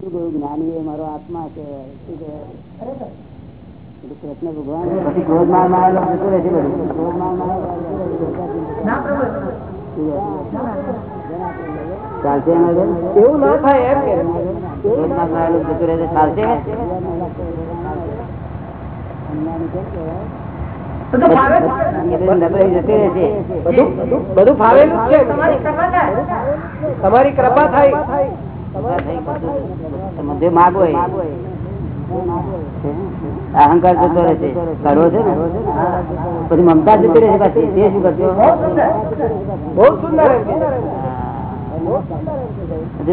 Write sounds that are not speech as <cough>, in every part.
શું કહ્યું? જ્ઞાની એ મારો આત્મા છે. શું કહેવાય કૃષ્ણ ભગવાન એવું ના થાય બધું ફાવેલું છે. તમારી કૃપા થાય. જે અહંકાર જતો રહે છે. કરવો છે ને? પછી મમતા જતી રહે છે શું કરશો? બહુ સુંદર.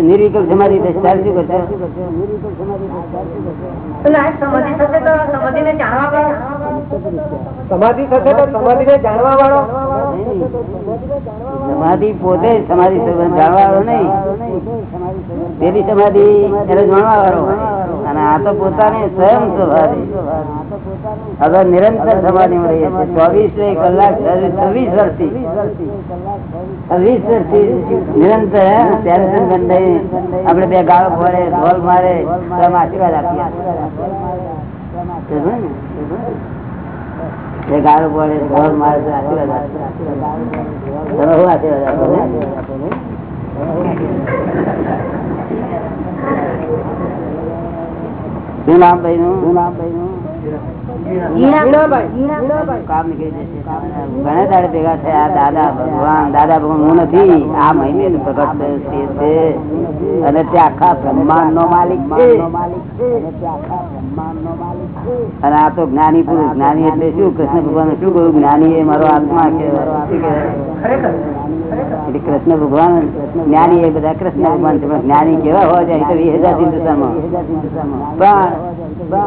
નિર્વિકલ્પ સમાધિ સ્ટાઇલ સમાધિ સ્ટાઇલ શું કરશે? સમાધિ થશે તો પોતે સમાધિ જાણવા વાળો નહીં. પેલી સમાધિ એને જાણવા વાળો અને આ તો પોતાની સ્વયં સમાધિ હવે નિરંતર સમાધિ રહીએ છીએ ચોવીસ કલાક છવ્વીસ વર્ષથી છવ્વીસ વર્ષથી નિરંતર ટેન્શન બંધ આપડે બે ગાળો ફરે ઢોલ મારે આશીર્વાદ આપીએ. ગાળો પડે મારે તમે શું આશીર્વાદ આપો ને? શું નામ ભાઈ નું શું નામ ભાઈ નું ભેગા થયા. દાદા ભગવાન દાદા ભગવાન હું નથી. આ મહિને પ્રગટ છે. અને તે આખા બ્રહ્માંડ નો માલિક છે. અને આ તો જ્ઞાની પુરુષ. જ્ઞાની એટલે શું? કૃષ્ણ ભગવાન શું કહ્યું? જ્ઞાની એ મારો આત્મા કે એટલે કૃષ્ણ ભગવાન જ્ઞાની એ બધા કૃષ્ણ ભગવાન જ્ઞાની કેવા હોવા જાય તો એ હજાર હિન્દુસ્તાનમાં પણ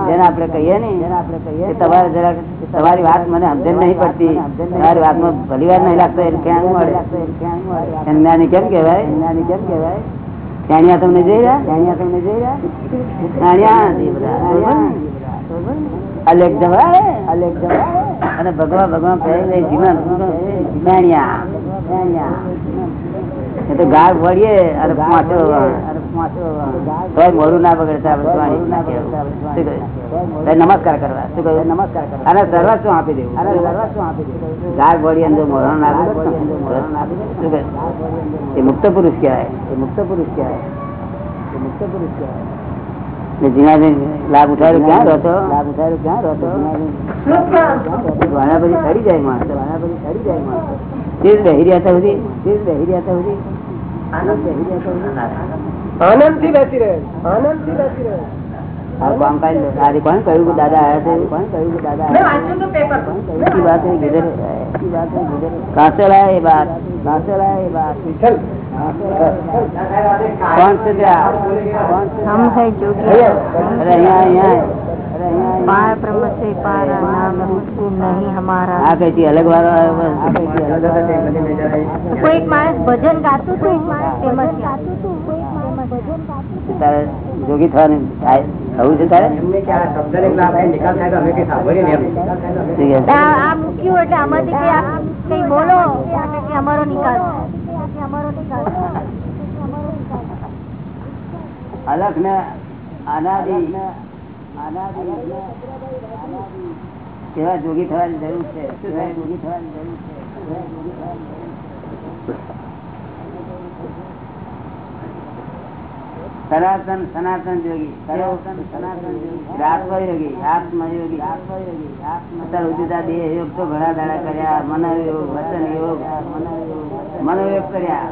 જેને આપણે કહીએ ને કહીએ તમારે જરાક તમારી વાત મને સમજણ નહીં પડતી. તમારી વાતમાં ભલી વાર નહીં લાગતો એને ક્યાં મળે. જ્ઞાની કેમ કહેવાય? જ્ઞાની કેમ કહેવાય? રાણિયા તમને જોઈ રહ્યા? રાણિયા તમને જોઈ રહ્યા? રાણિયા? અલેખ જવા અલેખ જવા અને ભગવાન ભગવાન પહેરી જીવન. રાણિયા? રાણિયા? તો ગાળ વળીએ અને મોડું ના બગડતા નમસ્કાર કરવા. શું કહ્યું? નમસ્કાર અને સર્વસ્વ આપી દેવું? અને સર્વસ્વ આપી દેવું? ગાળ વળી અંદર મોરણ ના? એ મુક્ત પુરુષ કહેવાય. એ મુક્ત પુરુષ કહેવાય. એ મુક્ત પુરુષ કહેવાય. જીનાજી લાભ ઉઠાવ્યો ક્યાં રહતો લાભ ઉઠાવ્યો ક્યાં રહતો વાણા પછી સડી જાય માણસ. વાણા પછી સડી જાય માણસ. તે જ બેહી રહ્યા હતા સુધી તે જ બેહી રહ્યા હતા સુધી આનંદથી બેસી રહ્યો આનંદથી બેસી રહ્યો અલગ વાળો આવ્યો કોઈક માણસ ભજન ગાતું હતું? એક માણસ ફેમસ ગાતું હતું? તારે જોગી થવાનું થવું છે તારે? અલગ ને અનાદિ. કેવા જોગી થવાની જરૂર છે? જોગી થવાની જરૂર છે? સનાતન સનાતન યોગી સનાતન સનાતન યોગી આત્મયોગી આત્મયોગી. આત્મયોગી અત્યાર સુધી તો આ દેહ યોગ તો ઘણા દાડા કર્યા. મનોયોગ વચન યોગ મનોયોગ કર્યા.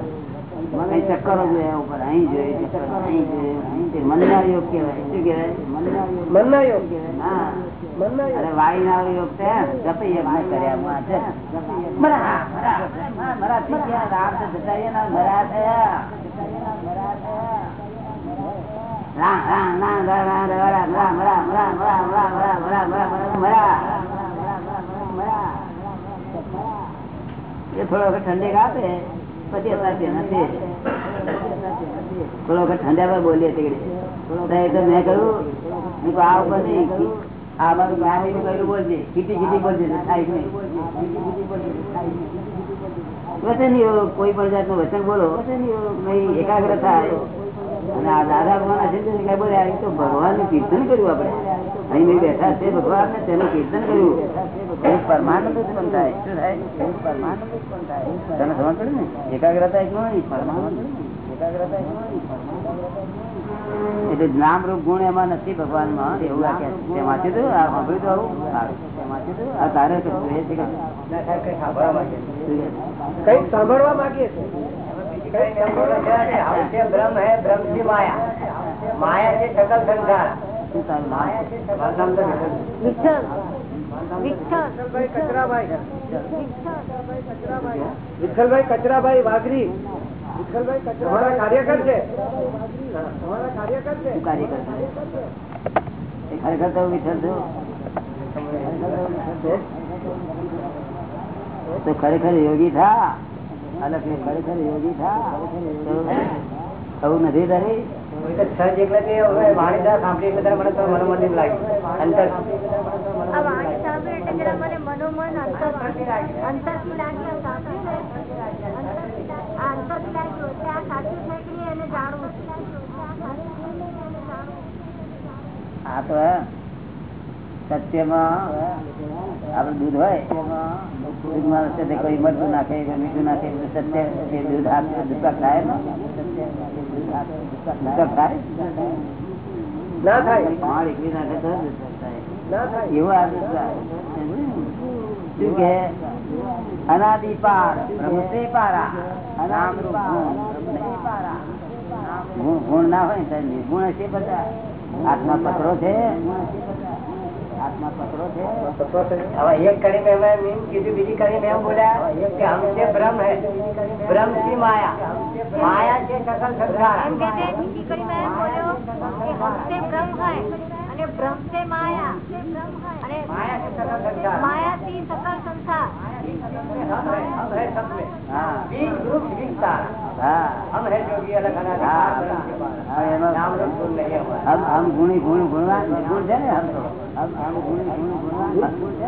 ચક્કરો જોયા ઉપર અહીં ચક્કર અહીં મનના યોગ કહેવાય. શું કહેવાય? મનના યોગ. મનના હા. અરે વાણી ના યોગ. થયા જપી યજ્ઞ કર્યા માં છે. મરા, મરા, મરા, મરા થઈ ગયા. રામ તો જતા મરા થયા. મરા થયા. રામ, રામ, રામ, રામ, રામ, રામ, રામ, રામ, રામ, રામ, રામ, રામ, રામ, રામ. એ થોડો વખત ઠંડી આપે પછી તે. થોડો વખત ઠંડા પર બોલીએ તો તો મેં કહ્યું મેં કહ્યું, આ ઉપર નહીં આ મારું ગાડીનું કહેલું બોલજે કીટી કીટી બોલજે તો થાય નહીં. વચન કોઈ પણ જાતનું વચન બોલો એકાગ્ર થાય અને આ દાદા ભગવાન આશીર્વાદ કઈ બોલે તો ભગવાનનું કીર્તન કર્યું આપણે. અહીં બેઠા છે, ભગવાન ને તેનું કીર્તન કર્યું. પરમાનંદ પણ થાય. શું પરમાનંદ પણ થાય. તને સમજ ને? એકાગ્રતા એક નહીં પરમાનંદ એટલે નામ રૂપ ગુણ એમાં નથી ભગવાનમાં એવું લાગે છે. તે, આ સાંભળ્યું તો આવું? આ તારે કઈ સાંભળવા એ છે? કંઈક સાંભળવા માંગીએ છીએ શું તારું નામ? વિઠ્ઠલ વિઠ્ઠલ વિઠ્ઠલભાઈ કચરાભાઈ વાઘરી વિઠ્ઠલભાઈ કચરા કાર્યકર છે? કાર્યકર છે તો વિઠ્ઠલ છો. તો ખરેખર યોગી થા. ખરેખર યોગી થા તો નથી તારી? આ વાણી સાંભળી એટલે જરા મને મનોમન અંતરથી અંતરથી લાગી. આ સાંભળીને અંતરથી લાગી- આ અંતરથી લાગ્યું અંતર છે કે છે. છે કે છે. આ તો સત્યમાં આપડે દૂધ હોય દૂધમાં છે કોઈ મરચું નાખે કોઈ મીઠું નાખે સત્ય એ દૂધ આપે દુકાક થાય ને? થાય ના થાય પાણી એકલી નાખે તો જ દુકાક થાય ના થાય એવું આ કે અનાદિ પાર બ્રહ્મતે પારા અનામ ગુણ. ના હોય નિર્ગુણ હશે બધા. આત્મા પકડો છે. આત્મા પકડો છે. હવે એક કડી મેં મેં મીન કીધું બીજી એમ બોલ્યા કે હમસે બ્રહ્મ હે બ્રહ્મથી માયા માયા છે સકલ સંસાર. એમ કે બીજી કડીમાં એમ બોલ્યો કે હમસે બ્રહ્મ હોય અને બ્રહ્મ સે માયા અને માયા છે સકલ સંસાર માયાથી સકલ સંસાર हम है हम है सब में હા बीज रूप विस्तार હા हम है जोगी अलग अलग હા ब्रह्म के पास। હા, એમાં नाम रूप गुण नहीं है हमारा। हम हम गुणी गुण गुणवान निर्गुण છે ને હમ તો हम हम गुणी गुण गुणवान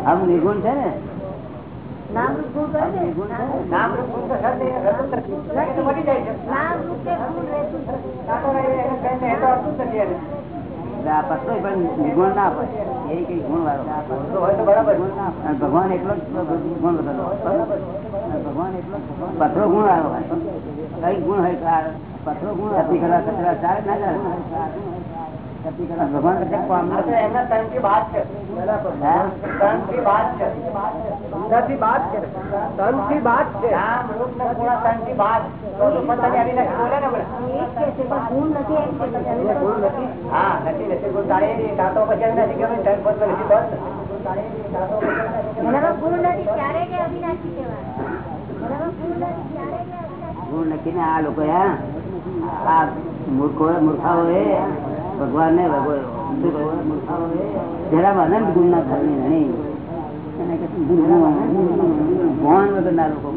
हम નિર્ગુણ છે ને નામ રૂપ ગુણ કરે हम છે નિર્ગુણ છે ને नाम रूप गुण तो सब नहीं है, रतन तो- नहीं तो मटी जाए છે. નામ રૂપે ગુણ રહેતું ભગવાન એટલો જ ગુણ પથરો ગુણ આવ્યો કઈ ગુણ હોય આ પથરો ગુણ? હતી કલા કચરા ચાલે ના ભગવાન કરતા કામ આ તો એમના તનથી બાદ છે હા? તનથી બાદ છે તનથી બાદ છે તનથી બાદ છે નામ રૂપ ને ગુણ તનથી બાદ તો તો પોતાની આવીને બોલે ને હમણાં. એ જ કહે છે પણ ગુણ નથી એમ કહે છે. એને ગુણ નથી હા નથી નથી ગુણ તાળે નહીં કાં તો પછી નથી ગયું તન પદ નથી તો એનામાં ગુણ નથી ત્યારે કે અવિનાશી કહેવાય એનામાં ગુણ નથી ત્યારે કે અવિનાશી ગુણ નક્કી ને આ લોકો આ મૂર્ખો મૂર્ખાઓ એ ભગવાન ને જરા અનંત ગુણ ના થાય નહીં ભગવાન વગર ના લોકો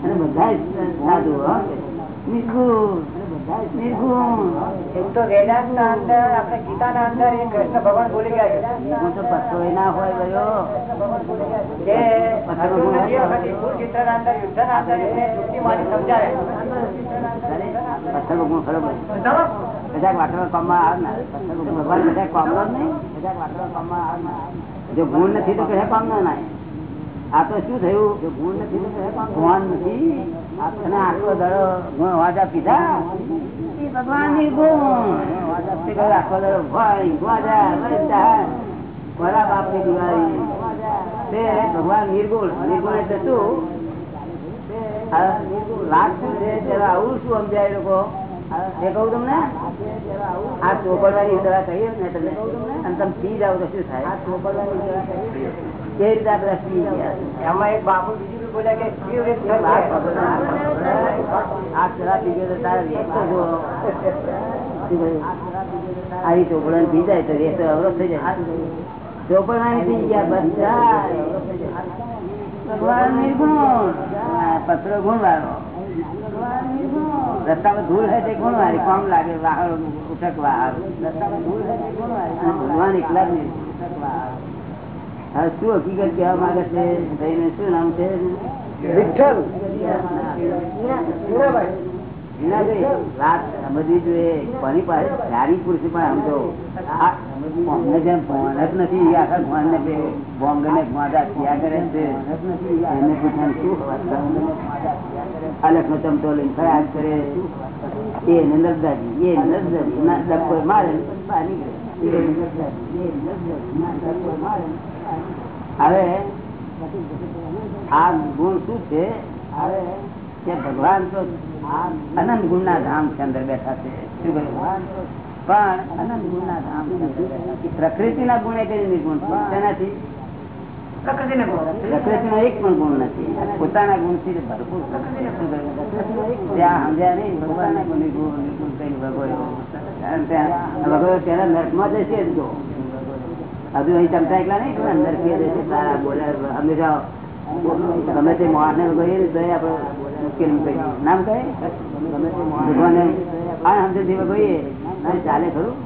અને બધા સાધુ નિર્ગુણ નિર્ગુણ એમ તો વેદાંત ના અંદર આપણે ગીતા ના અંદર એ કૃષ્ણ ભગવાન બોલી ગયા તો પત્તો ના હોય ગયો સમજાવે પથ્થર ખરો કામમાં આવનાર ભગવાન કદાચ કામનો નહીં કદાચ વાટવા કામમાં આવનાર જો ગુણ નથી તો કયા કામનો ના આ તો શું થયું? જો ગુણ નથી તો કામ? ભગવાન નથી. આટલો દડો ગુણ વાજા પીધા ભગવાનની ગુણ. આખો દડો ભાઈ વાજા બધા બાપની દિવાળી. તે ભગવાન નિર્ગુણ નિર્ગુણ એટલે શું નિર્ગુણ. શું છે? આવું શું સમજાય લોકો? કહું તમને આ ચોપડવાની દવા કહીએ ને તમને કહું તમને. અને તમે પી જાવ તો શું થાય? આ ચોપડવાની દવા કહીએ એ રીતે આપણે પી ગયા? એમાં એક બાપુ બીજું બોલ્યા કે આ. આ શરાબ પી ગયો તો તારે વેચતો જો આવી ચોપડા પી જાય તો વેચતો અવરોધ થઈ જાય. ચોપડા પી ગયા બધા ભગવાન નિર્ગુણ. પત્ર ગુણ વાળો રસ્તામાં ધૂળ હોય તે કોણ વાળી કોમ લાગે વાહન ઉઠક વાહન રસ્તામાં ધૂળ હોય તે કોણ વાળી ભગવાન એકલા જ. હવે શું હકીકત કહેવા માંગે છે? ભાઈ શું નામ છે? વિઠ્ઠલ. વાત સમજવી જોઈએ. કોની પાસે જ્ઞાની પુરુષ પણ સમજો જેમ ભણ નથી. એ આખા ભણ ને બોંગ ને ગોંદા થયા કરે છે. એને પૂછવાનું શું અલગ નો ચમચો લઈને ફરિયાદ કરે. એ નર્મદાજી એ નર્મદાજી ના ડબ્બો મારે. હવે આ ગુણ શું છે? હવે કે ભગવાન તો અનંત ગુણ ના ધામ છે અંદર બેઠા છે. શું ભગવાન પણ અનંત ગુણ ના ધામ. પ્રકૃતિ ના ગુણ એક નિર્ગુણ તેનાથી પ્રકૃતિ નો એક પણ ગુણ નથી. પોતાના ગુણથી ભરપૂર ત્યાં સમજ્યા નહીં. પોતાના ગુણ નિર્ગુણ નિર્ગુણ થઈને ભગવાયો. કારણ ત્યાં નર્કમાં જશે જ જો હજુ અહીં ચમચા એકલા નહીં અંદર કે તારા બોલે હંમેશા ગમે તે માણસ ને કહીએ ને આપણે નામ કહે? ભગવાને આ સમજણ કહીએ ચાલે ખરું?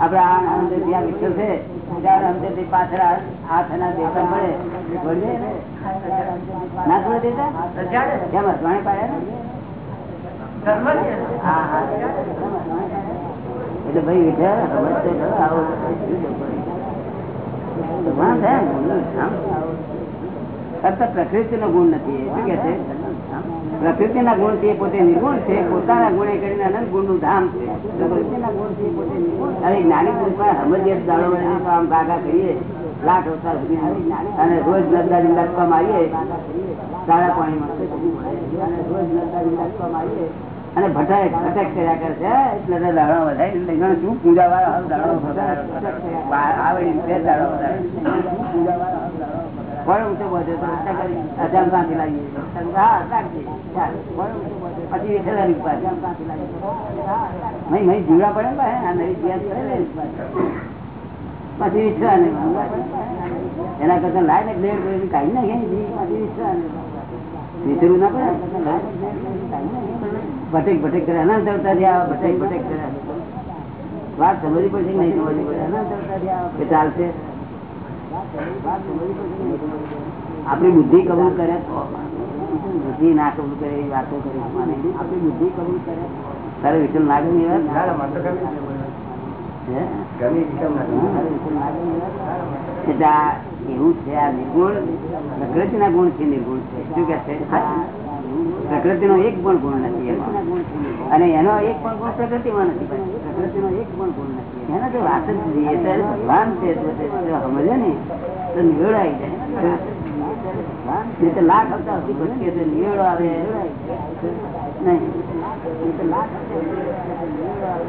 આપડે આ સમજણ વિઠ્ઠલ છે ત્યારે સમજણ પાછળ હાથ ના દેવતા મળે. ના? ને હા હા. એટલે ભાઈ વિચાર આવો. ફક્ત પ્રકૃતિ નો ગુણ નથી શું કે છે? પ્રકૃતિ ના ગુણથી પોતે નિર્ગુણ છે. પોતાના ગુણે કરીને અનંત ગુણનું ધામ છે હવે જ્ઞાની પુરુષમાં સમજીએ દાડો આમ ભાગા કરીએ લાખ અને રોજ નર્મદાજી લખવા મારીએ. સાડા પાણીમાં અને રોજ નર્મદાજી લખવા મારીએ. અને ભટાક ભટક કર્યા કરે છે. એટલે દાડો વધારે. શું? પૂજા વાળા દાડો વધારે. આવે દાડો વધારે. પૂજા વાળા ઊંચો નહીં નહીં, જીવડા પડે ને આ પછી વિઠ્ઠલાની ઉપાધિ. એના કરતા લાય ને બ્લેડ બ્લેડ કાઢી નાખે પછી વિઠ્ઠલાની વિચરવું ના પડે. ભટેક ભટેક કરે. અનંત વાત સમજવી પડશે નહીં સમજવી પડે અનંત અવતાર ચાલશે. આપણી બુદ્ધિ કબૂલ કરે તો બુદ્ધિ ના કબૂલ કરે એવી વાતો કરી. આપણી બુદ્ધિ કબૂલ કરે. તારે વિઠ્ઠલ લાગે ને? ગમી. એવું? છે આ નિર્ગુણ પ્રકૃતિ ના ગુણથી નિર્ગુણ છે. શું કે છે? પ્રકૃતિ નો એક પણ ગુણ નથી અને એનો એક પણ ગુણ પ્રકૃતિ માં નથી પ્રકૃતિ નો એક પણ ગુણ નથી. એનો તો વાત જ ભગવાન છે સમજે ને, તો નિવેડો આવી જાય લાખ હપ્તા સુધી નિવેડો આવે. નહીં લાખ હપ્તા સુધી ભટકે છે, નિવેડો આવે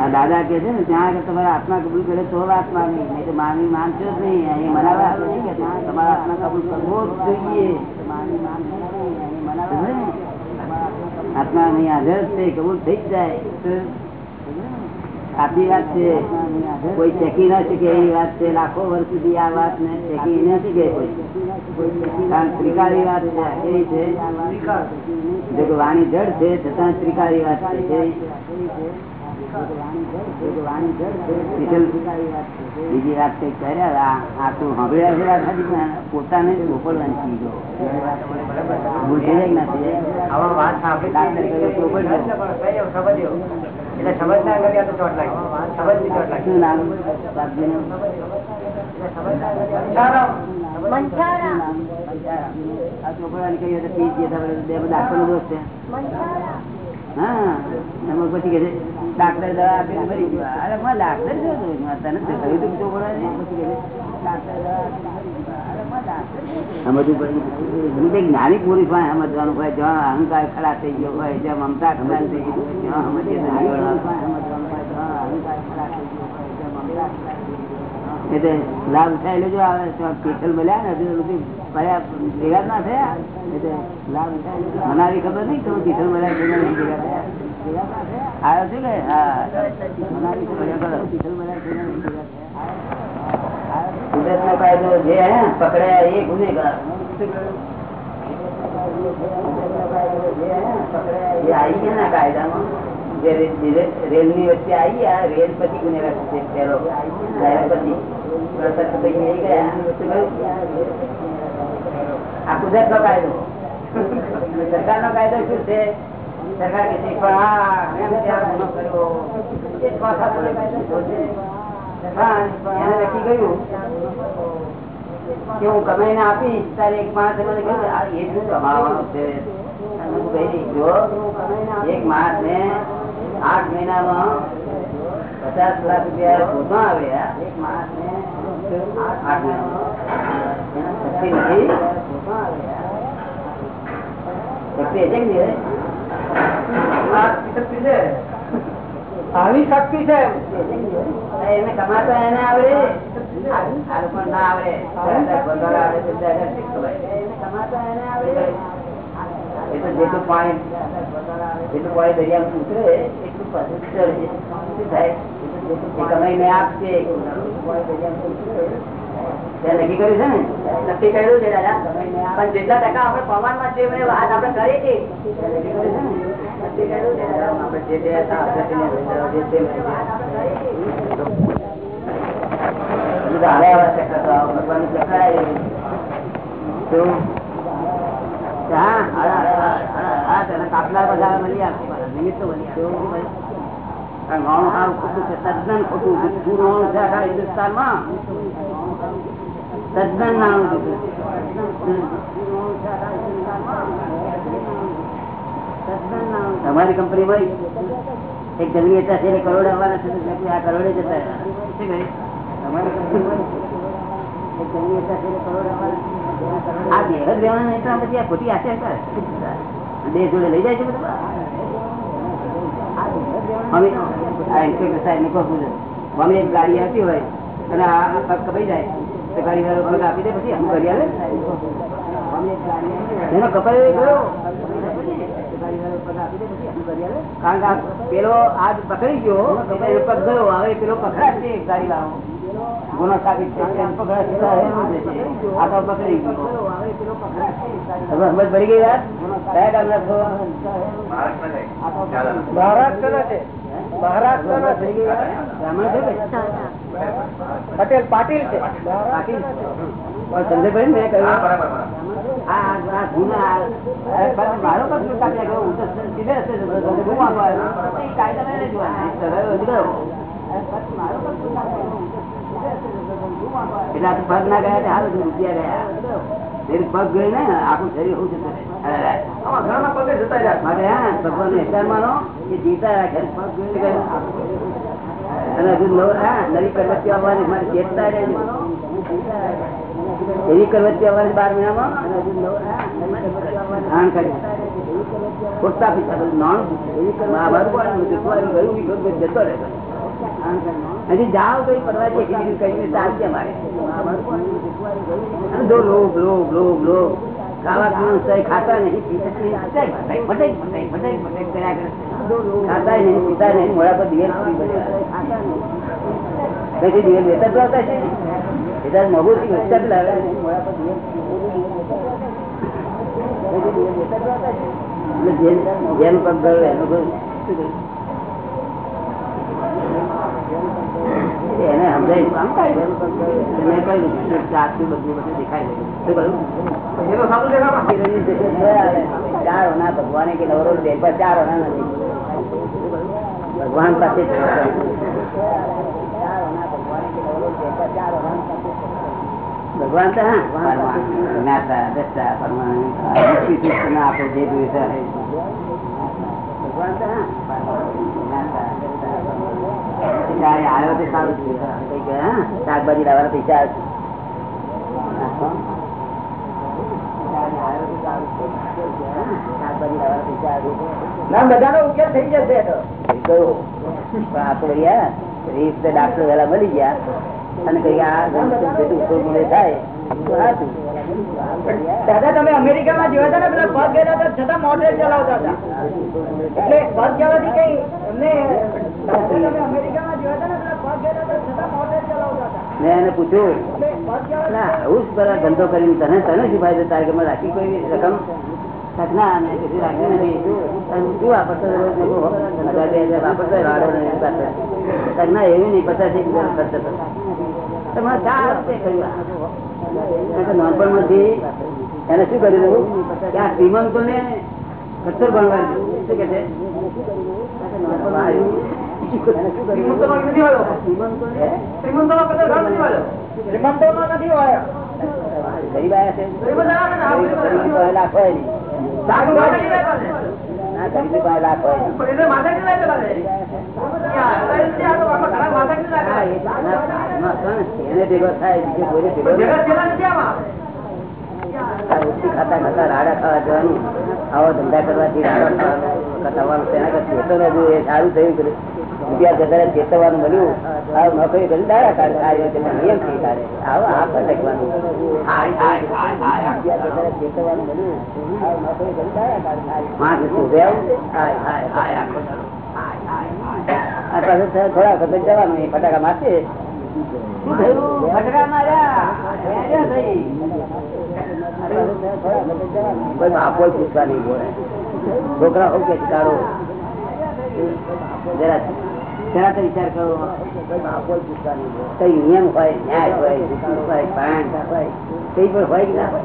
આ દાદા કે છે ને, ત્યાં તમારા આત્મા કબૂલ કરે તો આત્મા નહીં તો માનવી માનશો જ નહીં. અહીં મનાવા તમારા આત્મા કબૂલ કરવો જ જોઈએ. આત્મા અહીં હાજર છે કબૂલ થઈ જાય. સાચી વાત છે. કોઈ ચેકી ના શકે એવી વાત છે. લાખો વર્ષ સુધી આ વાત ને ચેકી ગઈ કોઈ. કારણ સ્વીકારી વાત છે. છે? વાણી જડ છે, છતાં સ્વીકારી વાત છે? બીજી વાત કઈ કર્યા આ તો સાંભળ્યા છે પોતાને ચોપડવાની ચીજો ભૂલ થઈ જાય કે ના થઈ જાય? આવા વાત સાંભળી ડાક્ટર કહ્યું ચોપડજો. સમજ્યો એટલે સમજ ના કરી તો પી જઈએ તો આપણે બે બધા દોષ છે. હા. એમાં પછી કે ડાક્ટર દવા આપી મરી ગયો અરે માં ડાક્ટર છે તું તને તો કહ્યું તું તો નહીં. પછી કે ડાક્ટર દવા જ્ઞાની પુરુષ હોય સમજવાનું હોય જ્યાં અહંકાર ખરાબ થઈ ગયો હોય જ્યાં મમતા ખડા થઈ ગઈ ત્યાં સમજીએ જ્યાં અહંકાર ખડા થઈ ગયો હોય જ્યાં મમતા. એટલે લાભ ઉઠાઈ જો આવે સ્પેશિયલ મળ્યા ને, હજુ ભેગા જ ના થયા? એટલે લાભ ઉઠાઈ લેજો ખબર નહીં તો પિત્તલ મળ્યા, ભેગા થયા. ના થયા? આવ્યો છે કે? હા. મને ખબર કરો મળ્યા, ભેગા નહીં ભેગા થયા કાયદો જે પકડાયા એ ગુનેગાર. એ આવી ગયા કાયદામાં. જે રેલની વચ્ચે આવી આ રેલ પછી ગુનેગાર છે? પેલો રેલ પછી. પ્રસંગ પછી એ ગયા. શું કહ્યું? આ કુદરત નો કાયદો. સરકાર નો કાયદો શું છે? સરકાર કે છે પણ આ એમ ત્યાં ગુનો કર્યો. એ પાછા બોલે કાયદો છે. પણ એને નક્કી કર્યું. કે હું કમાઈને આપીશ તારે એક માણસે મને કહ્યું કે આ એટલું કમાવાનું છે? અને હું કહી જો એક માણસ ને આઠ મહિનામાં પચાસ લાખ રૂપિયા શોધમાં આવ્યા એક માણસ ને આઠ મહિનામાં. શોધમાં આવ્યા આવી શક્તિ છે. એને કમાતા એને આવડે આ લોકો ના આવડે કમાતા એને આવડે એ તો જેટલું પાણી જેટલું પાણી દરિયામાં ઉતરે કમાઈને આપશે નક્કી કર્યું છે ને નક્કી કર્યું છે દાદા પણ જેટલા ટકા આપણે પવનમાં જે વાત આપણે કરી હતી નક્કી કર્યું છે ને આપણે જે કાપલા બધા મળી આવે નિમિત્ત મળી આવે વાણું સારું ખોટું છે. તદ્દન ખોટું છે. આખા હિન્દુસ્તાનમાં. તદ્દન નાનું કીધું તમારી કંપની ભાઈ એક જમીન હતા છે કરોડ આવવાના છે આ કરોડે જતા? તમારી કંપનીમાં એક જમીન હતા છે કરોડ આવવાના આ દેહ જ રહેવાના. નહીં તો આ આ ખોટી આશા કરે? જોડે લઈ જાય છે બધા? અમે આ ઇન્સ્પેક્ટર સાહેબ ને કહું છું? એક ગાડી આપી હોય અને આ પગ કપાઈ જાય તો ગાડી વાળો પગ આપી દે પછી અમે કરી આવે. એનો કપાઈ ગયો કારણ કે પેલો આજ પકડી ગયો પગ ગયો હવે પેલો પકડાશે ગાડી વાળો. ગુનો સાબિત. આ તો પકડી ગયો. હવે સમજ પડી ગઈ વાત? કયા ગામના છો મહારાષ્ટ્રના છે. છે. પટેલ પાટીલ છે. પાટીલ પણ સંજયભાઈ મેં કહ્યું. મારો પણ કાપ્યા ગયો હું તો સીધે આપવા ગયો. મારો કાપ્યા હાલ રૂપિયા ગયા. પગ ગયો ને, આખું શરીર હું. માટે હા ભગવાન અહેસાન માનો કે જીતા રાખે પગ ગયો અને હજુ નવ કરવતી આવવાની, મારે ચેતતા રહે એવી કરવતી આવવાની બાર મહિનામાં? અને હજુ કરવતી કરી. જુઠવાડું ગયું ઈ ગયું, જતો રહેતો. હજી જાઓ તો પરવા છે કે બીજું ચાલશે મારે. જો લોભ લોભ લોભ લોભ ખાતા નહીં. ખાતા નહીં, પીતા નહીં થી મોડા પર જેમ- પગ ગયો એનું કહ્યું? એને સમજાય આમ કાઢી દે. એટલે મેં કહ્યું કે આટલું બધું બધું દેખાય છે. શું કહ્યું? ચાર કે નવરો ચાર ઓના નથી ભગવાન પાસે ભગવાને તો હા જ્ઞાતા, દ્રષ્ટા, આપણે જે જોયું ભગવાન તો હા પરમાત્મા, જ્ઞાતા, દ્રષ્ટા, પરમાત્મા. ત્યારે આવ્યો તો સારું થયું. શાકભાજી લાવવાના પૈસા આવે છે. નાખો. ત્યારે આવ્યો તો સારું થયું. હા, શાકભાજી લાવવાના પૈસા આવે છે. ના બધાનો ઉકેલ થઈ જશે તો એ કહ્યું. પણ આપણે યાર રીત ડાક્ટર વેલા મળી ગયા અને કઈ આ જેટલું થાય દાદા તમે અમેરિકામાં જોયા હતા ને પેલા પગ ગયા હતા છતાં મોટર ચલાવતા હતા એટલે પગ જવાથી કઈ એમને ધંધો કરીને તને તને શું ફાયદો તારે રાખી કોઈ રકમ? ના રાખી એવું નહીં પચાસ ખર્ચ હતો. તો ચાર વખતે કહ્યું આ. કારણ કે નાનપણમાંથી એને શું કર્યું કે આ શ્રીમંતો ને કટ્ટર ભણવા શું કે છે? એને ભેગો થાય બીજો ભેગો ખાતા ખાતા રાડા ખાવા જવાનું. આવો ધંધા કરવાથી રાડા ખાવાનું કટાવવાનું તેના કરતા એ સારું થયું કે રૂપિયા જતા ચેતવવાનું મળ્યું. આ નોકરી કરી દાડા કાઢે. આ રીતે નિયમથી કાઢે આવો આ રૂપિયા જતા ચેતવવાનું મળ્યું. નોકરી કરી દાડા કાઢે. થોડા વખત જવાનું. એ ફટાકા મારશે. ફટાકા માર્યા? આપો પૂછવા નહીં બોલે. છોકરા હોવ કે જરા જરા તો વિચાર કરો. કઈ નિયમ હોય, ન્યાય હોય હોય પાણ હોય, કઈ પણ હોય ના હોય?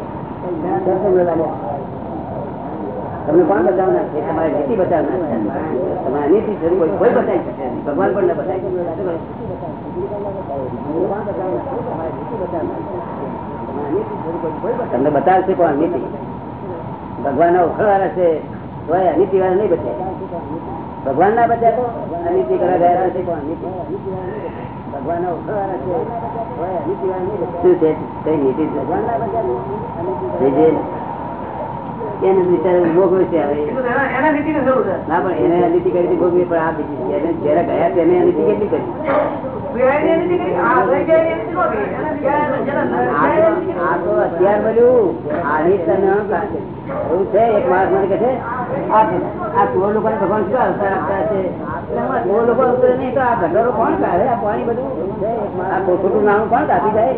તમને કોણ બતાવના છે? તમારે નીતિ બતાવના છે. તમારે નીતિ જરૂર હોય કોઈ બતાવી શકે ભગવાન પણ ન બતાવી? તમને બતાવશે કોણ? નીતિ. ભગવાન ઉખડવાના છે તો એ અનીતિ વાળા નહીં બચે ભગવાન ના બચ્યા તો અનીતિ કરવા ગયા કોણ ભગવાન ના છે. શું છે? ભગવાન ના બચ્યા એને ભોગવે છે હવે. ના પણ એને અનીતિ કરી હતી ભોગવી પણ આ બીજી એને જયારે ગયા તેને અનીતિ કેટલી કરી? આ તો- અત્યાર મળ્યું આની તને એવું છે? એક માણસ મને કે છે આ ચોર લોકોને ભગવાન શું અવતાર આપતા છે ચોર લોકો અવતરે નહીં તો આ ગટરો કોણ કાઢે? આ પાણી બધું? આ ખોટું નાણું કોણ કાપી જાય?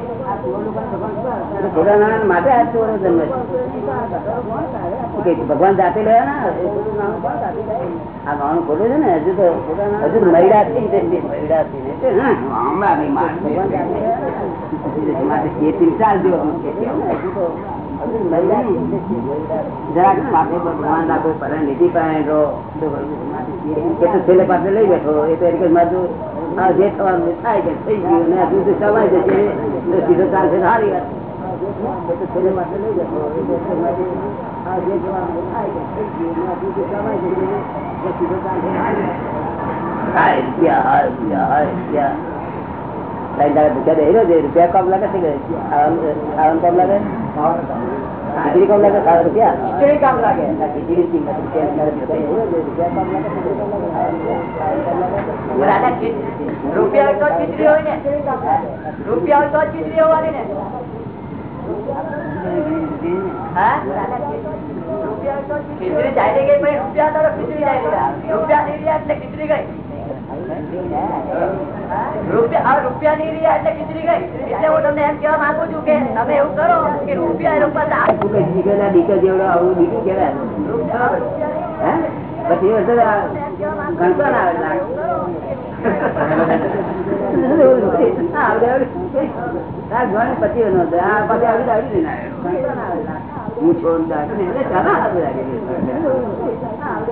ખોટા નાણાં માટે આ ચોરો જન્મે છે. ભગવાન જાતે લે ને? આ નાણું ખોટું છે હજુ તો હજુ મહિલા થી મહિલા થી ને હા, હમણાં નહીં માર માટે ખેતી ચાલજો છેલ્લે પાસે લઈ બેઠો. એ તો એમ જે થવાનું થાય કે થઈ તો છેલ્લે પાસે લઈ બેઠો. જે થવાનું થાય કે થઈ ગયું ને હજુ તો સમાય જશે સીધો ચાલશે હાય હાય હાય રૂપિયા સાઈડ દાડે ભૂખ્યા દઈ રહ્યો છે રૂપિયા કમ લાગે છે કે ખાવાનું ખાવાનું કમ લાગે? ખીચડી કમ લાગે ખાવા રૂપિયા? ખીચડી કામ લાગે. આ ખીચડી થી રૂપિયા દાડે ભૂખ્યા દઈ રહ્યો છે, રૂપિયા કમ લાગે ખીચડી કમ લાગે ખાવાનું દાદા ખીચ- રૂપિયા હોય તો જ ખીચડી હોય ને? રૂપિયા હોય તો જ ખીચડી હોવાની ને? હા? રૂપિયા હોય તો જ ખીચડી. ચાલી ગઈ પછી રૂપિયા હતા તો ખીચડી ચાલી ગયા રૂપિયા નહીં રહ્યા એટલે ખીચડી ગઈ. રૂપિયા હવે રહ્યા એટલે ખીચડી ગઈ એટલે હું તમને એમ કહેવા માંગુ છું કે તમે એવું કરો કે રૂપિયા કઈ દીકરા જેવડો આવું દીકરું કેવાય પછી ના આવે પછી પછી ને. ના આવે. લાગ. હું છોડ ને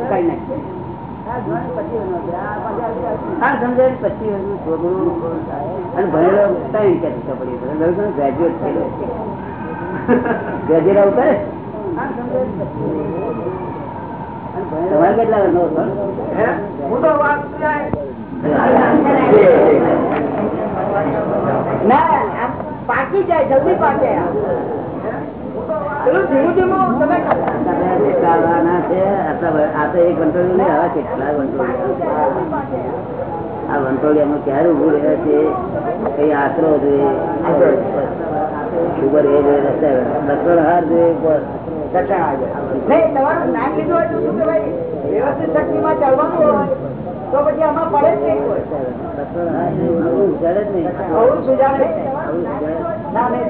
કઈ નાખી. પાકી જાય જલ્દી પાકે. આ વંટોળિયું. આ ક્યારે ઉભું રહે છે એ જોઈએ જોઈએ તો નહીં ઉજાડે જ. આવું સુજાડે. ના નહીં.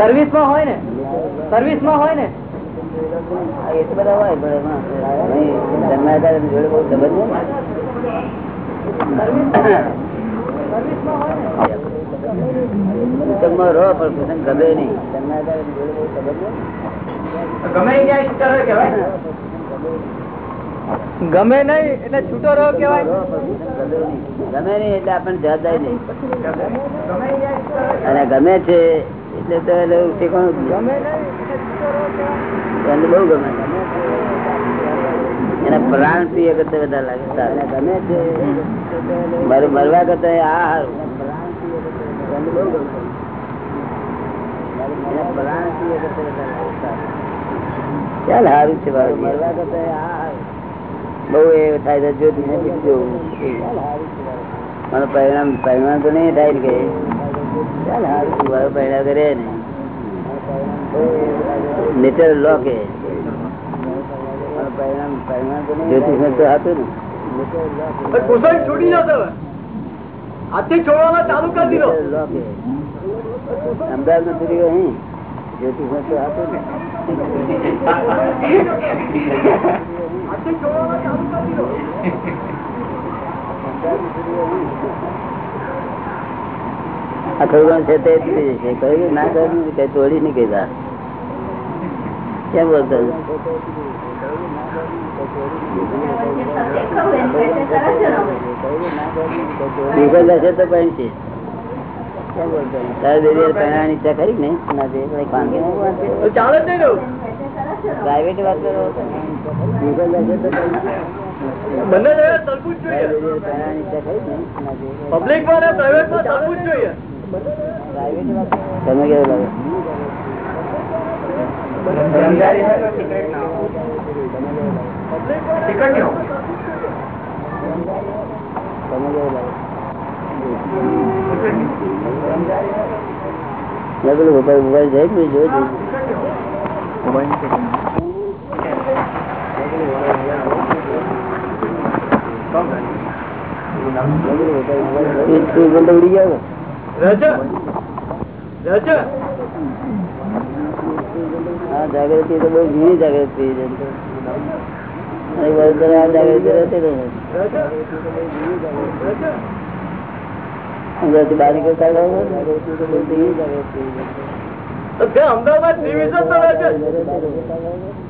સર્વિસમાં હોય ને? સર્વિસમાં હોય ને? એ તો બધા હોય પણ એમાં નહીં, જન્માતા જોડે બહુ સંબંધ હોય ને. ઉત્તમમાં રહો પણ પ્રસંગ ગમે નહીં. ગમે નહીં એટલે છૂટો રહો કેવાય ગમે નહીં. એટલે આપણને જવાબદારી નહીં. અને ગમે છે એટલે તો એટલે ઠેકાણું જ નહીં. ગમે નહીં એટલે છૂટો રહ્યો કહેવાય એને બહુ ગમે એના પ્રાણ પ્રિય કરતા વધારે લાગે સારું. ગમે છે મારું મરવા કરતા આ હારું. એને બહુ ગમે. એના પ્રાણ પ્રિય કરતા વધારે લાગે સારું. ચાલ સારું છે મારું મરવા કરતા આ હારું. બહુ એ થાય છે જ્યોતિ ને જોવું મને પરિણામ પરિણામ તો નહીં થાય ને કે પરિણામ કરે ને નેચર લો કે જ્યોતિષ તો હતું ને છોડવાના ચાલુ કરી દીધો. અમદાવાદમાં છૂટી અહીં. જ્યોતિષ તો હતું ને. છોડવાના ચાલુ કરી દીધો. આ છે તે થઈ જશે કહ્યું ના કહ્યું કઈ તોડી નહીં કેમ બોલતો દશે તો તો એવું. પ્રાઇવેટ વાત કરો. તો. બંને પબ્લિક પ્રાઇવેટમાં જોઈએ. તમે કેવું લાગે? મેં પેલું મોબાઈલ મોબાઈલ જાય ને જોઈ ઉડી ગયા રહે છે. આ જાગૃતિ તો બહુ જૂની જાગૃતિ અમદાવાદ ડિવિઝન તો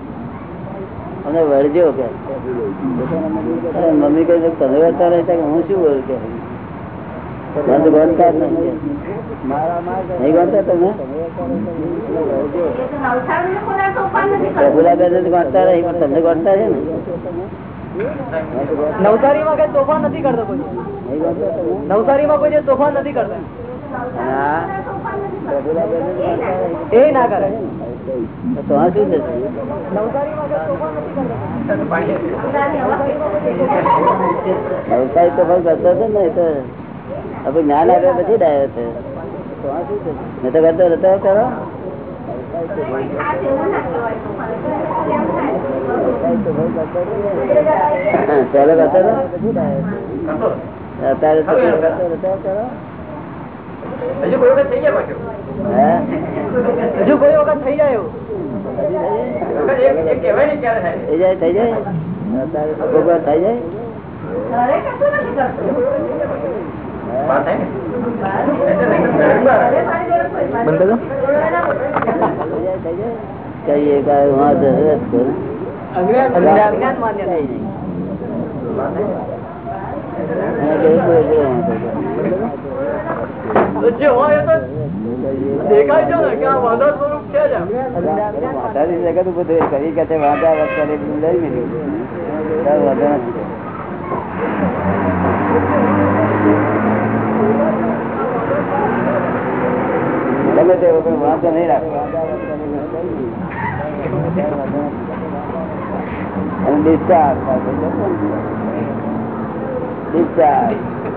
અમને વળજો કે. મમ્મી કહે તમે વળતા રહેતા કે હું શું બોલું કે? તો ગણતા જ નહીં નહીં ગણતા તમે પ્રભુલાબેન ગણતા રહી પણ તમને ગણતા છે ને? નવસારી કઈ તોફાન નથી કરતો કોઈ. કોઈ તોફાન નથી કરતા. અને. એ ના કરે. તો આ શું નવસારી તો પણ કરતો હતો ને તો હવે જ્ઞાન આવ્યા પછી ડાયો છે. તો કરતો હતો કરો પહેલો કરતો હતો? અત્યારે હજુ કોઈ વખત થઈ જાય પાછું હે હજુ કોઈ વખત થઈ જાય એવું કહેવાય નહીં ક્યારે થાય થઈ જાય થઈ જાય અત્યારે તો કોઈ વાર થઈ જાય બંધ કરો થઈ જાય થઈ જાય કહીએ કે હા તો રસ કરું અજ્ઞાન માન્ય થઈ નહીં. જે વાંધા સ્વરૂપ તે વખત વાંધો નહીં રાખો અને ને. discharge.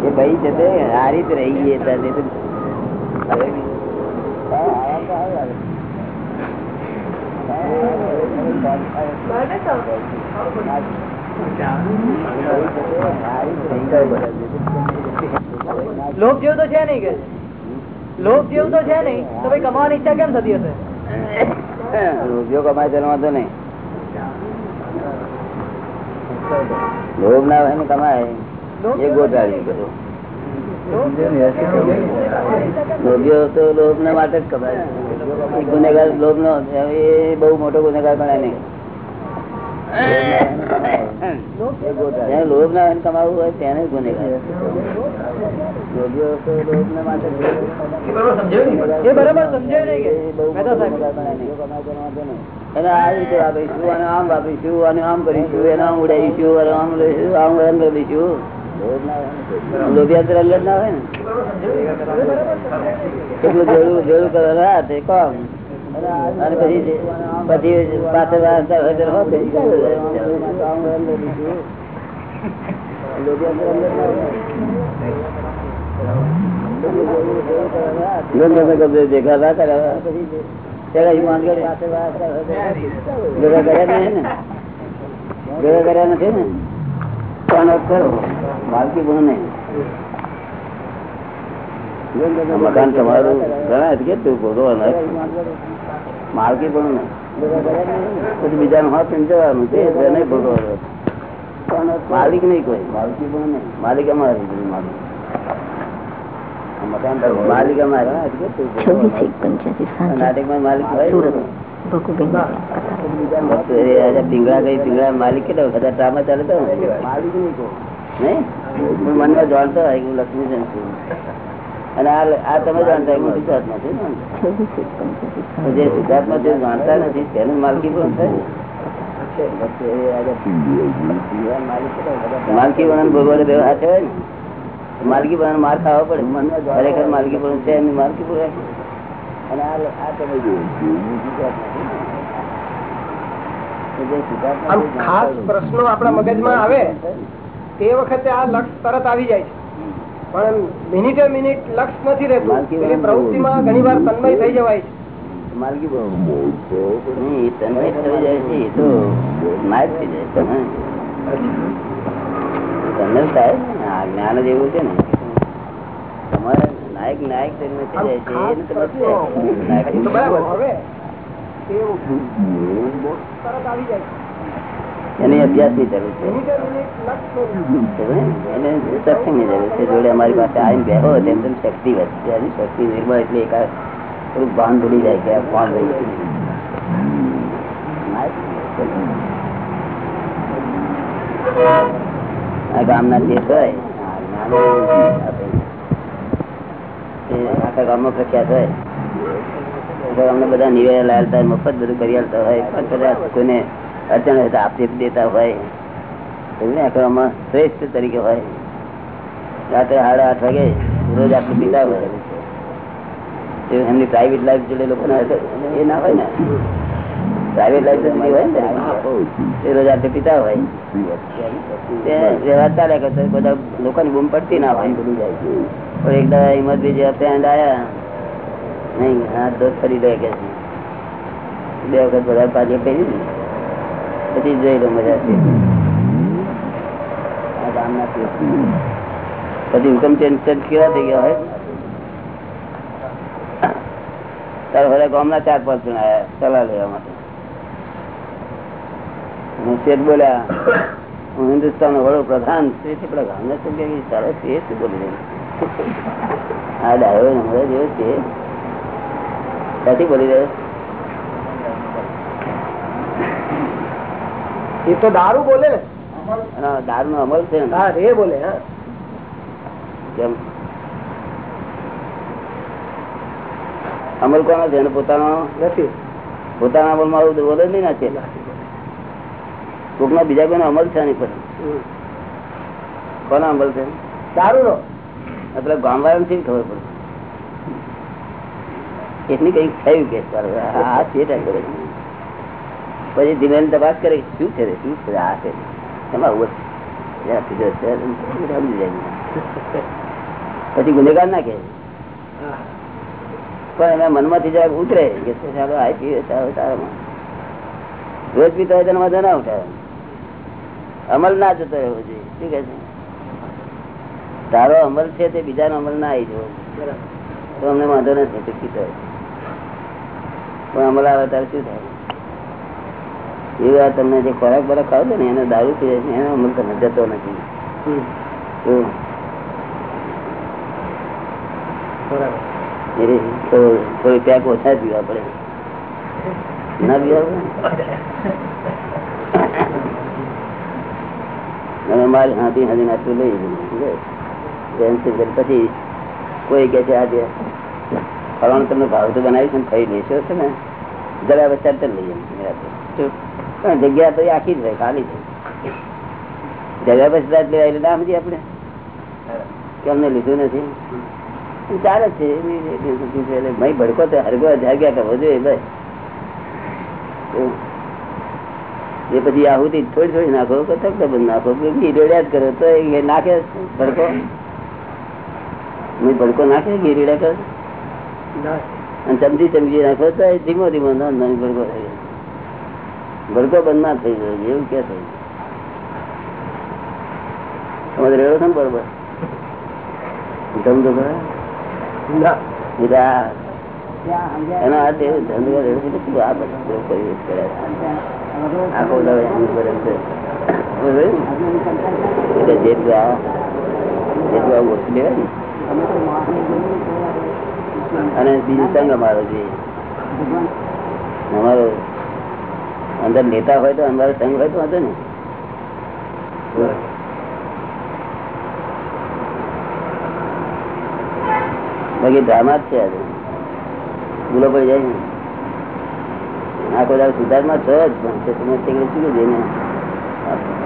એ ભાઈ છે તે હારી જ રહી ગઈ હતા તે તો. હા, આરામ તો સારું લાગે. લોભ જેવું તો છે નહીં કે લોભ જેવું તો છે નહીં તો ભાઈ કમાવાની ઈચ્છા કેમ થતી હશે રૂપિયો કમાય તેનો વાંધો નહીં લોભ ના હોય ને કમાય એ ગોટાળી બધું લોભીઓ તો લોભ ના માટે જ કમાય એ ગુનેગાર લોભ નો એ બહુ મોટો ગુનેગાર ગણાય નહીં જેને લોભ ના હોય કમાવું હોય તેને જ ગુનેગાર લોભ ના માટે જ એ બરાબર સમજાયું નહીં કે એ બહુ મહેતા સાહેબ મોટો ગુનેગાર ગણાય નહીં. એને આ રીતે વાપરીશું અને આમ વાપરીશું અને આમ કરીશું એને આમ ઉડાવીશું અને આમ લઈશું આમ રંગ દઈશું. લોભિયા તો ના હોય ને. એટલું જોડું જોડું કરવાનું હા તે કોમ અને પછી પછી પાછળ વાંચતા હોય તો હો, પછી આમ રંગ દઈશું. લોભિયા તો રંગ જ ના હોય ગમે તે ગમે તે ભેગા ના કર્યા પછી પેલા ઈમાન કરે ભેગા કર્યા નહીં ને ભેગા કર્યા નથી ને પણ કરો માલકી પણ નહીં આ મકાન તમારું ગણાય છે કેટલું ભોગવવાનું માલકી પણ નહીં પછી બીજાનું હાથ એમ જવાનું તે નહીં ભોગવવાનું માલિક નહીં કોઈ. માલકી પણ નહીં. માલિક અમારે માલિક. માલિક અમારે કેટલું પિંગળા કઈ પિંગળા માલિક ડ્રામા ચાલે તો? માલિક નહીં હું મનમાં જાણતો હોય હું લક્ષ્મીજન છું અને આ તમે જાણતા હોય, હું સિદ્ધાર્થમાં છું જે સિદ્ધાર્થમાં જે જાણતા નથી તેનું માલકી પણ થાય માલકી પણ ભગવાન બે છે માલકી પણ માર ખાવા પડે. ખરેખર માલકી પણ છે. એમની માલકી પણ અને આ આ તમે જોયું ખાસ પ્રશ્નો આપણા મગજમાં આવે તે વખતે આ લક્ષ તરત આવી જાય છે. પણ મિનિટે મિનિટ લક્ષ નથી રહેતું. પ્રવૃત્તિમાં ઘણી વાર તન્મય થઈ જવાય છે. માલકી બહુ નહીં તન્મય થઈ જાય છે એ તો નાયક થઈ જાય તમે તન્મય સાહેબ આ જ્ઞાન જ એવું છે ને. તમારે નાયક નાયક તન્મય થઈ જાય છે એને તમે એની અભ્યાસની જરૂર છે. એને સત્સંગની જરૂર છે. જોડે અમારી પાસે આવીને બેહો તેમ તેમ શક્તિ વધશે શક્તિ નિર્મળ એટલે એક થોડું ભાન ભૂલી જાય કે કોણ રહી ગામના જે હોય. બધા નિવેદન લાલતા હોય, મફત બધું કરી આલતા હોય પણ કદાચ હોય તો આપી દેતા ગામમાં શ્રેષ્ઠ તરીકે હોય. રાત્રે સાડા આઠ વાગે રોજ આટલું પીતા હોય. એમની પ્રાઇવેટ લાઈફ જોડે લોકોને એ ના હોય ને. પ્રાઇવેટ લાઈફ એમની હોય ને એ રોજ આટલું પીતા હોય વ્યવહાર ચાલે કરતા બધા લોકોની બૂમ પડતી ના હોય. પણ એક દાડા હિંમતભાઈ જેવા ફ્રેન્ડ આયા નહીં હા દોસ્ત કરી દે કે બે વખત બધા પાછી પહેરી ને પછી જોઈ લો મજા છે. પછી હુકમ ચેન્જ કેવા થઈ ગયા હોય? તારે ગામના ચાર પાંચ જણા આવ્યા સલાહ લેવા માટે. હું શેઠ બોલ્યા હું હિન્દુસ્તાન નો વડો પ્રધાન છે પેલા ગામના શું કે સારો છે શું બોલી. આ ડાયો નંબર જેવો છે. ક્યાંથી બોલી રહ્યો? એ તો દારૂ બોલે. ને દારૂ નો. અમલ છે બોલે હા. કેમ? અમલ કોનો છે એને પોતાનો નથી. પોતાના અમલમાં આવું બોલે નહીં નાખે. કોકના બીજા કોઈનો અમલ છે નહીં પર કોનો અમલ છે? સારું નો એટલે ગામવાળાને થી ખબર પડે? એટલી કંઈક થયું કે આ છે કરે પછી ધીમે તપાસ કરે શું છે શું છે? આ છે. એમાં આવું. પછી ગુનેગાર ના કે પણ એના મનમાંથી જરાક ઉતરે કે ચાલો આ પીવે સારું સારામાં રોજ પીતો હોય તેનો મજા ના ઉઠાવે અમલ ના જતો રહેવો જોઈએ. શું કે છે? તારો અમલ છે તે બીજાનો અમલ ના આવી જવો. તો અમને વાંધો નથી તો પીતો પણ અમલ આવે ત્યારે શું થાય? એ વાત તમને જે ખોરાક બરાક ખાવ છો ને એનો દારૂ પીએ છે એનો અમલ તમને જતો નથી. બરાબર. થોડી પેક ઓછા પીવા પડે ના પીવા મારી હાથી હાથી નાખતું લઈ લીધું. ટેન્શન પછી કોઈ કે છે આજે ફળવાનું તમને ભાવ તો બનાવી છે ને ખાઈ લેશો છે ને? જરા વચ્ચે તો લઈ જાય જગ્યા તો આખી જ રહે ખાલી છે. જગ્યા પછી રાત લેવા એટલે ના સમજીએ આપણે. કે અમને લીધું નથી? ચાલે છે મય ભડકો તો હરગો જાગ્યા કરવો જોઈએ ભાઈ. એ પછી આહુતિ થોડી થોડી નાખો, તો બંધ નાખો. ગીરેડ્યા જ કરો, તો એ નાખે ભડકો. મય ભડકો નાખે ગીરેડ્યા કરો? અને ચમચી ચમચી નાખો, તો એ ધીમો ધીમો નાનો ભડકો થઈ જાય. ભડકો બંધ ના થઈ ગયો એવું કે થઈ તમારે રેડો છે ને બરોબર? ધંધો કરે બધા એનો અર્થ એવું ધંધો રેડો છે આ બધું કરી કરે આખો દાડો કરે છે. એટલે જેટલું આ જેટલું આ ઓછું લેવાય ને. અને બીજું સંગ અમારો જોઈએ અમારો અંદર નેતા હોય તો અમારો સંઘ હોય તો હતો ને બાકી ડ્રામા જ છે ભૂલો પડી જાય ને આ કોઈ સુધારમાં છો જ પણ તે તમે તે શું જઈને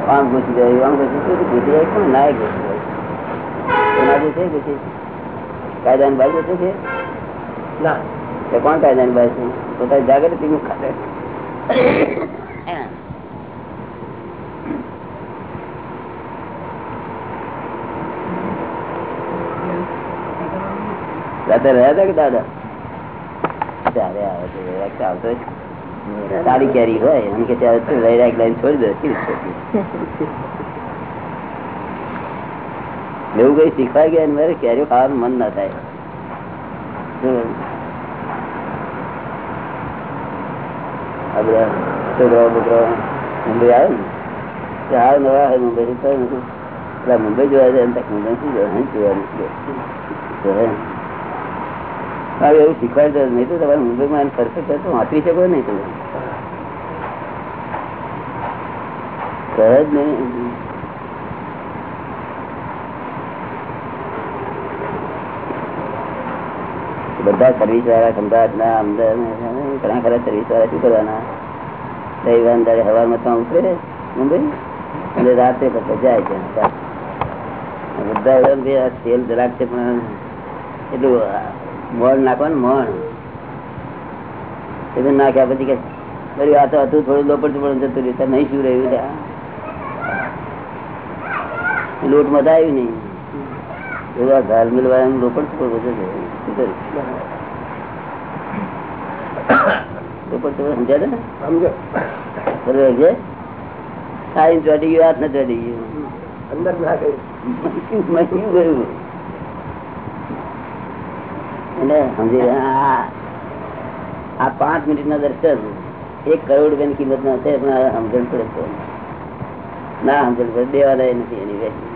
આમ ઘૂસી જાય આમ ઘૂસી શું ઘૂસી જાય પણ ના ઘૂસી જાય. એના ઘૂસે ઘૂસી કાયદાની બાજુ છે. કે ના. તે કોણ કાયદાની બાજુ છે? પોતાની જાગૃતિ નું ખાતે રાતે રહ્યા હતા કે દાદા? ત્યારે આવે છે વૈરાગ આવતો સારી કેરી હોય એમ કે ત્યારે વૈરાગ લાઈન છોડી દે એવું કઈ શીખવાય ગયા મારે? કેરીઓ ખાવાનું મન ના થાય. મુંબઈ આવે ને? હોય મુંબઈ તો મુંબઈ જોવા જાય મુંબઈ શું જોવા જોવાનું છે. તો હે. હા એવું શીખવાડી દે નહીં તો તમારે મુંબઈમાં પરફેક્ટ તો વાંચી શકો નહીં તમે સહજ બધા સર્વિસ વાળા ખંભાત ના અમદાવાદ ઘણા ખરા સર્વિસ વાળા શું કરવાના રવિવાર દાડે હવામાં તો ઉતરે મુંબઈ અને રાતે પછી જાય છે બધા એમ તેલ જરાક છે પણ એટલું મોણ નાખવાનું મોણ. એ નાખ્યા પછી કે બરી આ તો હતું થોડું લોપડ ચોપડ જતું રહ્યું નહીં શું રહ્યું ત્યાં લોટ મજા આવી નહીં. એવા ઘાલ મિલવા લોપડ ચોપડ બધું છે કર્યું લોપડ ચોપડ સમજ્યા ને? સમજો. બરોબર છે? સારી ચોટી ગયું હાથ નથી ચોટી ગયું. અંદર ના ગયું. <laughs> ગયું. સમજી આ પાંચ મિનિટ ના દર્શન એક કરોડ રૂપિયાની કિંમત ના છે પણ સમજણ પડે ના સમજણ પડે દેવાલય નથી એની વેચી.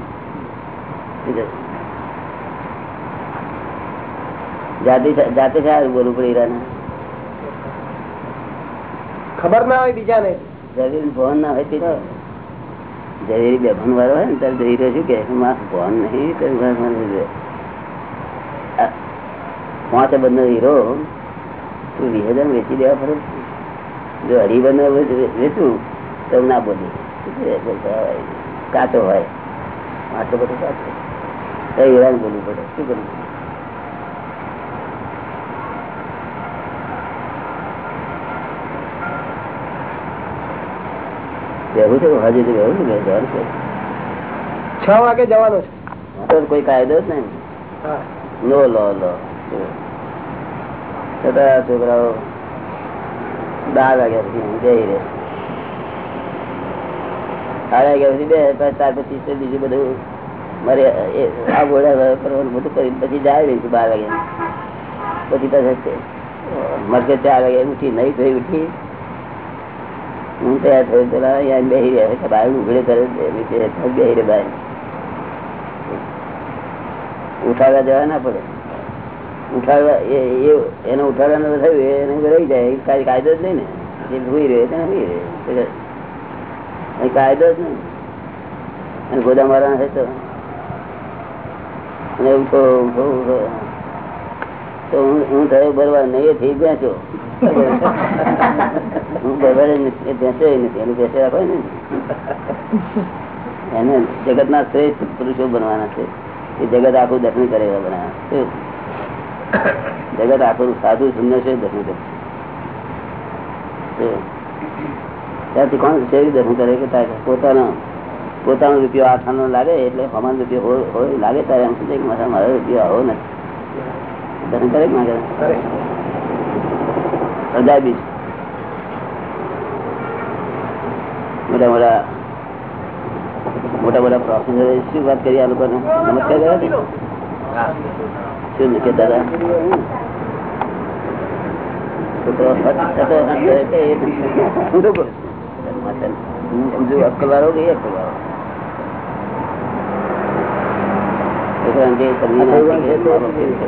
જાતે જાતે બોલવું પડે ઈરાને ખબર ના હોય બીજા ને શરીર ભવન ના હોય તે જરી બેભાન વાળો હોય ને ત્યારે જઈ રહ્યો છું કે માસ ભવન નહીં. પાંચ બંધ હીરો તું વીસ હજાર વેચી દેવા ફરજ જો અઢી વેચું તો ના બોલી કાચો હોય. આટલો બધો કાચો. તો હીરા બોલવું પડે. શું કરવું? બેહું છે? હજી તો બેહું ને જવાનું છે. છ વાગે જવાનું છે. કોઈ કાયદો જ નહીં. હા. નો લો લો. છોકરાઓ બાર વાગ્યા પછી જઈ રહે. સાડા વાગ્યા બે ત્યાર પછી બીજું બધું મારે આ ઘોડા કરવાનું બધું કરી પછી જાય રહીશું બાર વાગ્યા. પછી પાછા મરકે ચાર વાગે ઉઠી, નહીં થઈ ઉઠી. હું તૈયાર થયો પેલા અહીંયા બેસી રહ્યા. છે બહાર ઉઘડે કરે છે બેસી રહે બહાર ઉઠાવ્યા જવા ના પડે. ઉઠાડવા એને ઉઠાડવાનું થયું, એને રહી જાય કાંઈ કાયદો જ નહીં ને. જે ભૂઈ રહે, તેને ભૂઈ રહે. કાયદો જ નહીં. અને ગોદા મારવાના તો? અને ઉઠો ઉઠો તો હું થયો ભરવા નહીં થઈ બેસો હું ભરવા બેસે નથી, એને બેસે રાખો ને. એને જગત ના શ્રેષ્ઠ પુરુષો બનવાના છે. એ જગત આખું દર્શન કરે બનાવ્યા? જગત આખું સાધુ સુંદર છે દર્શન કરે ત્યાંથી કોણ કેવી દર્શન કરે કે તારે? પોતાનો પોતાનો રૂપિયો આઠાનો લાગે એટલે સમાન રૂપિયો હોય લાગે ત્યારે એમ સમજે કે મારા મારો રૂપિયો આવો નથી દર્શન કરે કે અજાય બીજ. મોટા મોટા મોટા મોટા પ્રોફેસર શું વાત કરી આ લોકોને? નમસ્કાર કર્યા? શું નહીં કહેતા હતા? તો તો હટ થતો હટ કરે તે એ નથી. હું તો કરું છું. માતા, હું સમજુ અક્કલ વાળો કે એ અક્કલ વાળો છોકરાને જે તમને ના શીખે, મારો ફેર કરે.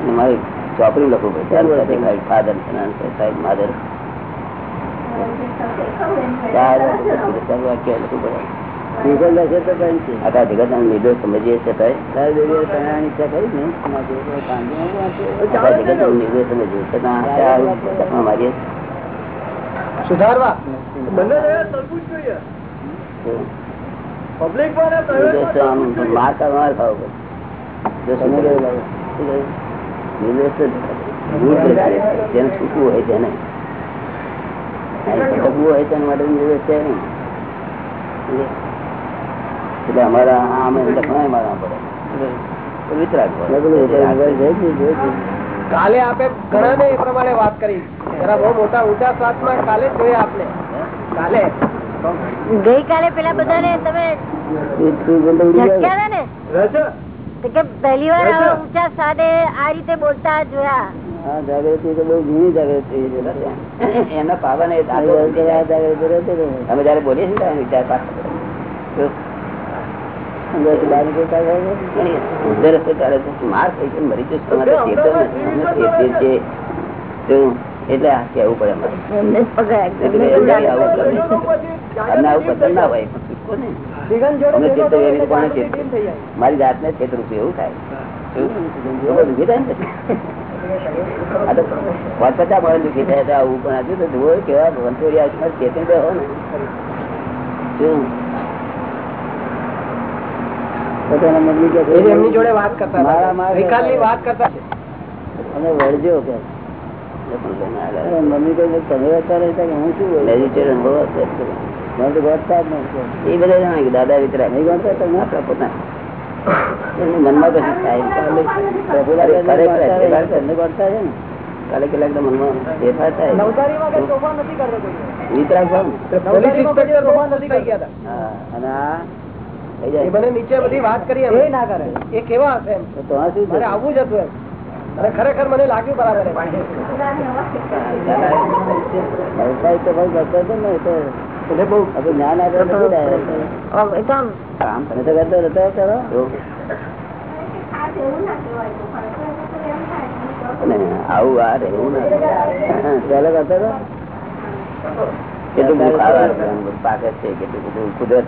અને મારે ચોપડી લખવું પડે ચાર સાથે ખાલી ફાધર સાહેબ માધર ચાર ચાર વાક્ય લખવું પડે આખા જગત નિર્દોષ સમજીએ છતાંય આખા જગત નિર્દોષ સમજીએ છતાં મારીએ સુધારવા. પબ્લિક માર ખાવો. જેને છૂટવું હોય તેને. ભટકવું હોય તેના માટે નિર્દોષ છે નહીં. એટલે અમારા આમ લખણા મારા પડે. કાલે આપે ઘણા ને એ પ્રમાણે વાત કરી. જરા બહુ મોટા ઊંચા શ્વાસમાં કાલે જ જોયા આપને. કાલે. ગઈકાલે પેલા તમે ને? કે પહેલી વાર ઊંચા સાદે આ રીતે બોલતા જોયા. હા જાગૃતિ તો બહુ ઘણી જાગૃતિ એના પાવન અમે જયારે બોલીએ છીએ વિચાર પાછો પડે. જો. ઘણી ઊંધે રસ્તે ચાલે છે. માર થઈ છે મરી જશે તમારે ચેતો નથી. અમને ચેતીએ છીએ. જો. એટલે આ કહેવું પડે અમારે એમને જ પકડાય એટલે આવું કરે. અમને આવું પસંદ ના છેતરું એવું થાય પચાસ માણસ દુઃખી થયા આવું પણ હતું તો જુઓ કેવા વંતોરી ચેતન હોય ને શું એમની જોડે વાત કરતા મારા હતા મારા વાત કરતા અને વળજો કે. મમ્મી કહે તમે અત્યારે હું શું વેજીટેરિયન બહુ મને તો ગોઠતા જ નહીં એ બધા જાણે દાદા વિતરા નહીં ગોઠતા તમે આપણા પોતા મનમાં કશું થાય? ખરેખર તમને છે ને કાલે કેટલાક મનમાં ફેરફાર થાય. ભાવ અને આ નીચે બધી વાત કરી એ ના કરે. એ કેવા હશે એમ? તો આ શું મારે છે આવવું જ હતું અને ખરેખર મને લાગ્યું બરાબર જ્ઞાન આવું આ રે, એવું ના ચાલો કરતો કેટલું પાકે છે કેટલું બધું કુદરત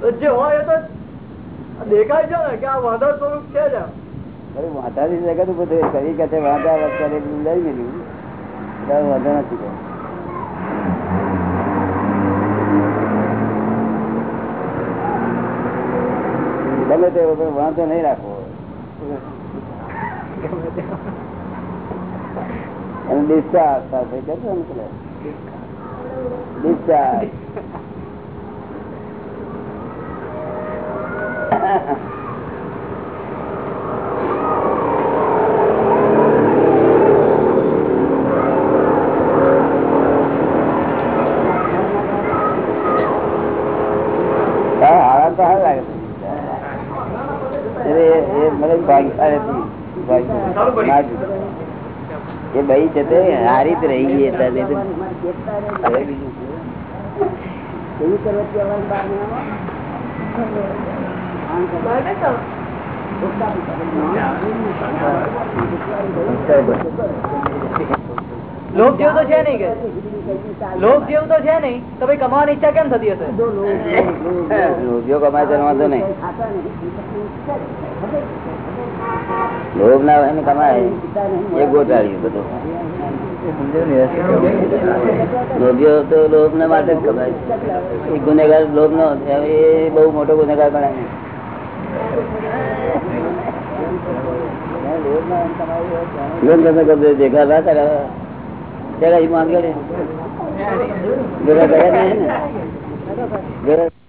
જે હોય તો દેખાય છે ને કે આ વાંધો સ્વરૂપ છે જ. અરે. કઈ વાંધા લઈ મેળ્યું વાંધો નથી. ગમે તે વાંધો નહીં રાખવો અને ડિસ્ચાર્જ સાથે કરશો ને ડિસ્ચાર્જ હા હારા તો હારા લાગે એટલે એ- એ મને ભાગ્યશાળી હતી. ભાગ્ય- ના જુદું. એ ભાઈ છે તે હારી જ રહી ગઈ એટલે નહીં તો લોભ જેવું તો છે નહીં કે? લોભ જેવું તો છે નહીં, તો ભાઈ કમાવાની ઈચ્છા કેમ થતી હશે? લોભીઓ કમાય તેનો વાંધો નહીં. લોભ ના હોય કમાય. એ ગોટાળ્યું બધું. લોભ માટે જ ગુનેગાર લોભ નો એ બહુ મોટો ગુનેગાર ગણાય. ગમ ગમે ગમે ભેગા ના કરે. જરા ઈ માંગે ને. ગયા